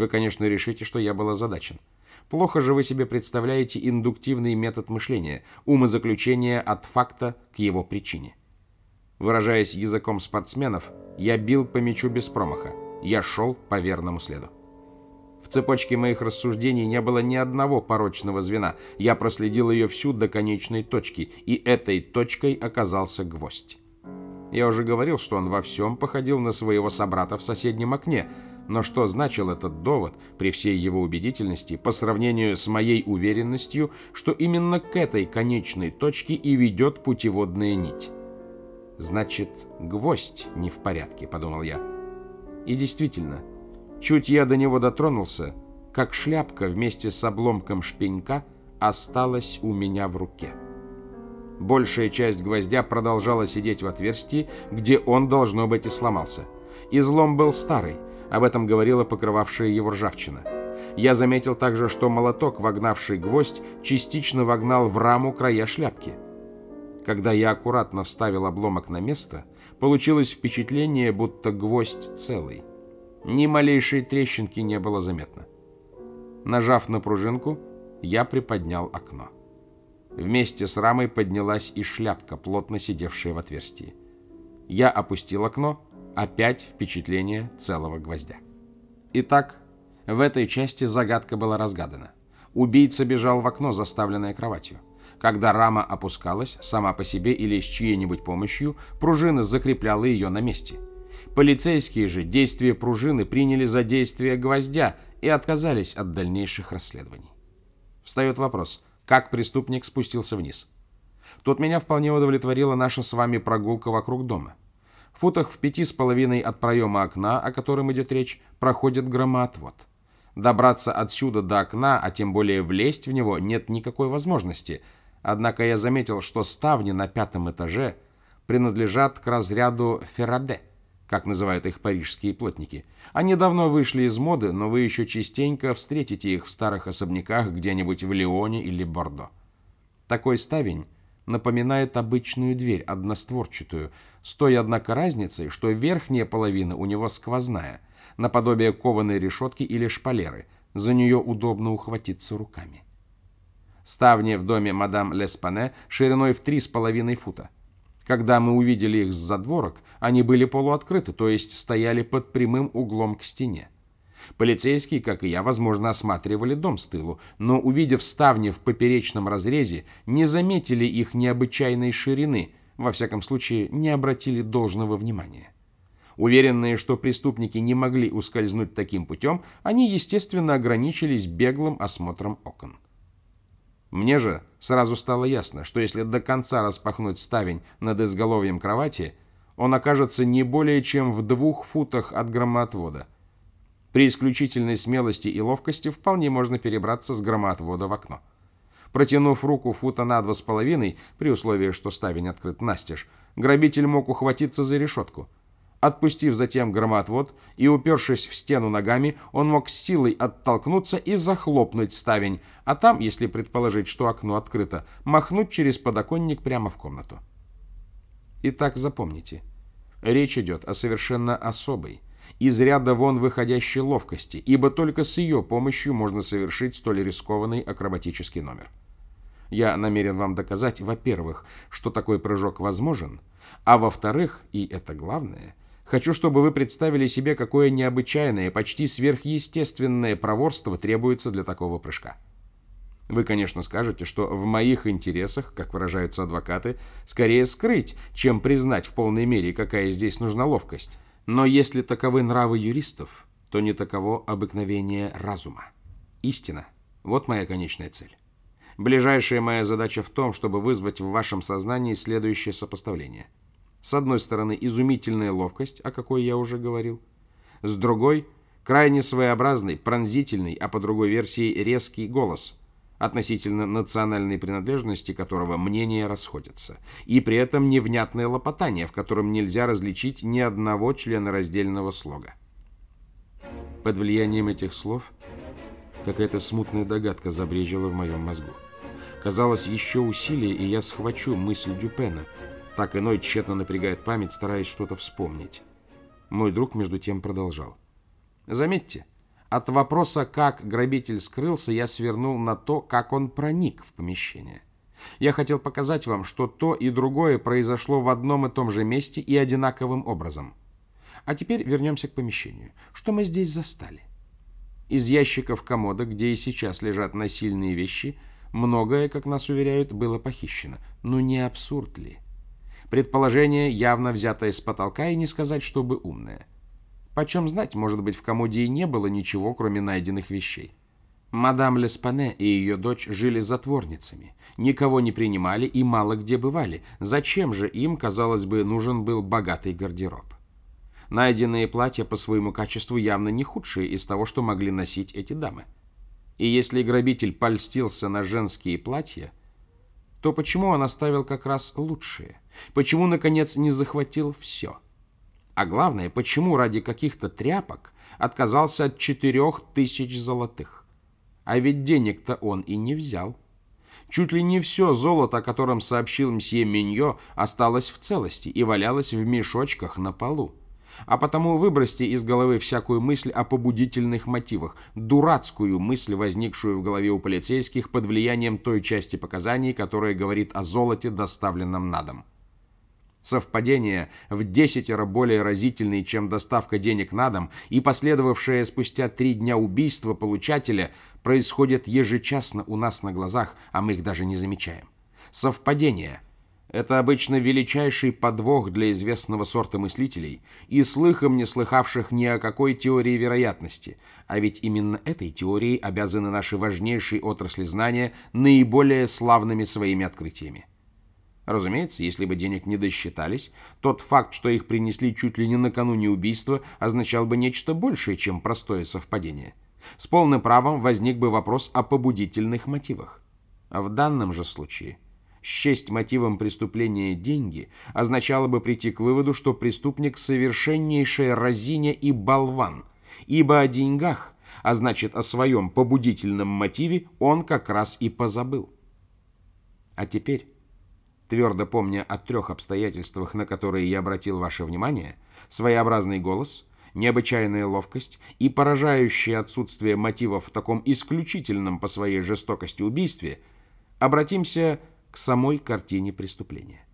Вы, конечно, решите, что я был озадачен. Плохо же вы себе представляете индуктивный метод мышления, умозаключение от факта к его причине. Выражаясь языком спортсменов, я бил по мячу без промаха. Я шел по верному следу. В цепочке моих рассуждений не было ни одного порочного звена. Я проследил ее всю до конечной точки, и этой точкой оказался гвоздь. Я уже говорил, что он во всем походил на своего собрата в соседнем окне, но что значил этот довод, при всей его убедительности, по сравнению с моей уверенностью, что именно к этой конечной точке и ведет путеводная нить? Значит, гвоздь не в порядке, подумал я. И действительно, чуть я до него дотронулся, как шляпка вместе с обломком шпенька осталась у меня в руке. Большая часть гвоздя продолжала сидеть в отверстии, где он, должно быть, и сломался. Излом был старый, об этом говорила покрывавшая его ржавчина. Я заметил также, что молоток, вогнавший гвоздь, частично вогнал в раму края шляпки. Когда я аккуратно вставил обломок на место, получилось впечатление, будто гвоздь целый. Ни малейшей трещинки не было заметно. Нажав на пружинку, я приподнял окно. Вместе с рамой поднялась и шляпка, плотно сидевшая в отверстии. Я опустил окно, Опять впечатление целого гвоздя. Итак, в этой части загадка была разгадана. Убийца бежал в окно, заставленное кроватью. Когда рама опускалась, сама по себе или с чьей-нибудь помощью, пружина закрепляла ее на месте. Полицейские же действия пружины приняли за действие гвоздя и отказались от дальнейших расследований. Встает вопрос, как преступник спустился вниз? Тут меня вполне удовлетворила наша с вами прогулка вокруг дома футах в пяти с половиной от проема окна, о котором идет речь, проходит громоотвод. Добраться отсюда до окна, а тем более влезть в него, нет никакой возможности. Однако я заметил, что ставни на пятом этаже принадлежат к разряду ферраде, как называют их парижские плотники. Они давно вышли из моды, но вы еще частенько встретите их в старых особняках где-нибудь в Лионе или Бордо. Такой ставень напоминает обычную дверь, одностворчатую, с той, однако, разницей, что верхняя половина у него сквозная, наподобие кованой решетки или шпалеры, за нее удобно ухватиться руками. Ставни в доме мадам Леспане шириной в три с половиной фута. Когда мы увидели их с задворок, они были полуоткрыты, то есть стояли под прямым углом к стене. Полицейские, как и я, возможно, осматривали дом с тылу, но, увидев ставни в поперечном разрезе, не заметили их необычайной ширины, во всяком случае, не обратили должного внимания. Уверенные, что преступники не могли ускользнуть таким путем, они, естественно, ограничились беглым осмотром окон. Мне же сразу стало ясно, что если до конца распахнуть ставень над изголовьем кровати, он окажется не более чем в двух футах от громоотвода – при исключительной смелости и ловкости вполне можно перебраться с громоотвода в окно. Протянув руку фута на два с половиной, при условии, что ставень открыт настежь, грабитель мог ухватиться за решетку. Отпустив затем громоотвод и упершись в стену ногами, он мог с силой оттолкнуться и захлопнуть ставень, а там, если предположить, что окно открыто, махнуть через подоконник прямо в комнату. Итак, запомните, речь идет о совершенно особой, из ряда вон выходящей ловкости, ибо только с ее помощью можно совершить столь рискованный акробатический номер. Я намерен вам доказать, во-первых, что такой прыжок возможен, а во-вторых, и это главное, хочу, чтобы вы представили себе, какое необычайное, почти сверхъестественное проворство требуется для такого прыжка. Вы, конечно, скажете, что в моих интересах, как выражаются адвокаты, скорее скрыть, чем признать в полной мере, какая здесь нужна ловкость. Но если таковы нравы юристов, то не таково обыкновение разума. Истина. Вот моя конечная цель. Ближайшая моя задача в том, чтобы вызвать в вашем сознании следующее сопоставление. С одной стороны, изумительная ловкость, о какой я уже говорил. С другой, крайне своеобразный, пронзительный, а по другой версии резкий голос – относительно национальной принадлежности которого мнения расходятся, и при этом невнятное лопотание, в котором нельзя различить ни одного члена раздельного слога. Под влиянием этих слов какая-то смутная догадка забрежила в моем мозгу. Казалось, еще усилие, и я схвачу мысль Дюпена. Так иной тщетно напрягает память, стараясь что-то вспомнить. Мой друг, между тем, продолжал. Заметьте, От вопроса, как грабитель скрылся, я свернул на то, как он проник в помещение. Я хотел показать вам, что то и другое произошло в одном и том же месте и одинаковым образом. А теперь вернемся к помещению. Что мы здесь застали? Из ящиков комода, где и сейчас лежат насильные вещи, многое, как нас уверяют, было похищено. Ну не абсурд ли? Предположение, явно взятое с потолка, и не сказать, чтобы умное. Почем знать, может быть, в комоде не было ничего, кроме найденных вещей. Мадам Леспане и ее дочь жили затворницами, никого не принимали и мало где бывали. Зачем же им, казалось бы, нужен был богатый гардероб? Найденные платья по своему качеству явно не худшие из того, что могли носить эти дамы. И если грабитель польстился на женские платья, то почему он оставил как раз лучшие? Почему, наконец, не захватил все? А главное, почему ради каких-то тряпок отказался от четырех тысяч золотых? А ведь денег-то он и не взял. Чуть ли не все золото, о котором сообщил мсье Миньо, осталось в целости и валялось в мешочках на полу. А потому выбросьте из головы всякую мысль о побудительных мотивах, дурацкую мысль, возникшую в голове у полицейских под влиянием той части показаний, которая говорит о золоте, доставленном на дом. Совпадение в десятеро более разительное, чем доставка денег на дом, и последовавшее спустя три дня убийство получателя происходит ежечасно у нас на глазах, а мы их даже не замечаем. Совпадение – это обычно величайший подвох для известного сорта мыслителей и слыхом не слыхавших ни о какой теории вероятности, а ведь именно этой теорией обязаны наши важнейшие отрасли знания наиболее славными своими открытиями. Разумеется, если бы денег не досчитались, тот факт, что их принесли чуть ли не накануне убийства, означал бы нечто большее, чем простое совпадение. С полным правом возник бы вопрос о побудительных мотивах. А в данном же случае – счесть мотивом преступления деньги означало бы прийти к выводу, что преступник совершеннейшая разиня и болван, ибо о деньгах, а значит о своем побудительном мотиве, он как раз и позабыл. А теперь, твердо помня о трех обстоятельствах, на которые я обратил ваше внимание, своеобразный голос, необычайная ловкость и поражающее отсутствие мотивов в таком исключительном по своей жестокости убийстве, обратимся к самой картине преступления.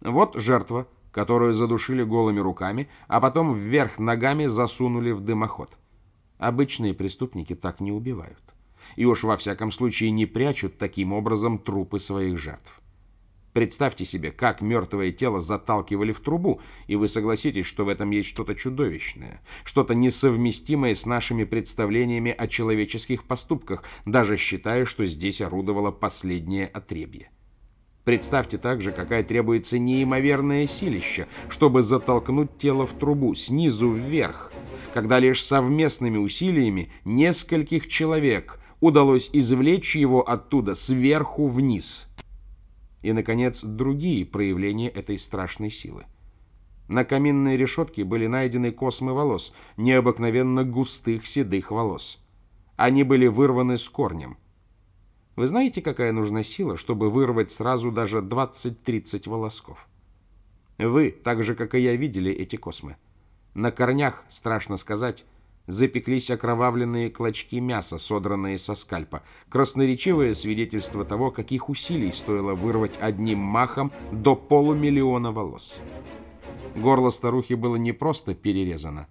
Вот жертва, которую задушили голыми руками, а потом вверх ногами засунули в дымоход. Обычные преступники так не убивают. И уж во всяком случае не прячут таким образом трупы своих жертв. Представьте себе, как мертвое тело заталкивали в трубу, и вы согласитесь, что в этом есть что-то чудовищное, что-то несовместимое с нашими представлениями о человеческих поступках, даже считая, что здесь орудовало последнее отребье. Представьте также, какая требуется неимоверное силища, чтобы затолкнуть тело в трубу снизу вверх, когда лишь совместными усилиями нескольких человек удалось извлечь его оттуда сверху вниз. И, наконец, другие проявления этой страшной силы. На каминной решетке были найдены космы волос, необыкновенно густых седых волос. Они были вырваны с корнем. Вы знаете, какая нужна сила, чтобы вырвать сразу даже 20-30 волосков? Вы, так же, как и я, видели эти космы. На корнях, страшно сказать, запеклись окровавленные клочки мяса, содранные со скальпа. Красноречивое свидетельство того, каких усилий стоило вырвать одним махом до полумиллиона волос. Горло старухи было не просто перерезано.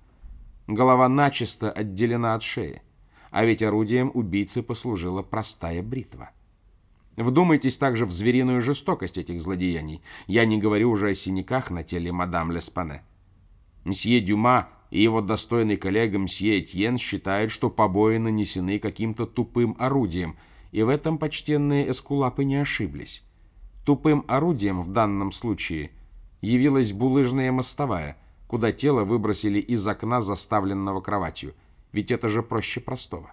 Голова начисто отделена от шеи а ведь орудием убийцы послужила простая бритва. Вдумайтесь также в звериную жестокость этих злодеяний. Я не говорю уже о синяках на теле мадам Леспане. Мсье Дюма и его достойный коллега мсье Этьен считают, что побои нанесены каким-то тупым орудием, и в этом почтенные эскулапы не ошиблись. Тупым орудием в данном случае явилась булыжная мостовая, куда тело выбросили из окна, заставленного кроватью – ведь это же проще простого.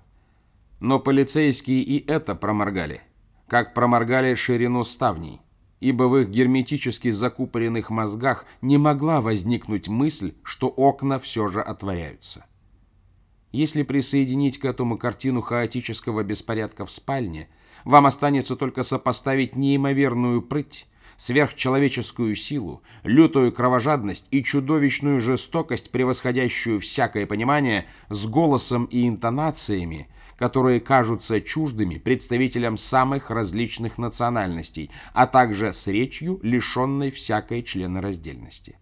Но полицейские и это проморгали, как проморгали ширину ставней, ибо в их герметически закупоренных мозгах не могла возникнуть мысль, что окна все же отворяются. Если присоединить к этому картину хаотического беспорядка в спальне, вам останется только сопоставить неимоверную прыть сверхчеловеческую силу, лютую кровожадность и чудовищную жестокость, превосходящую всякое понимание, с голосом и интонациями, которые кажутся чуждыми представителям самых различных национальностей, а также с речью, лишенной всякой членораздельности.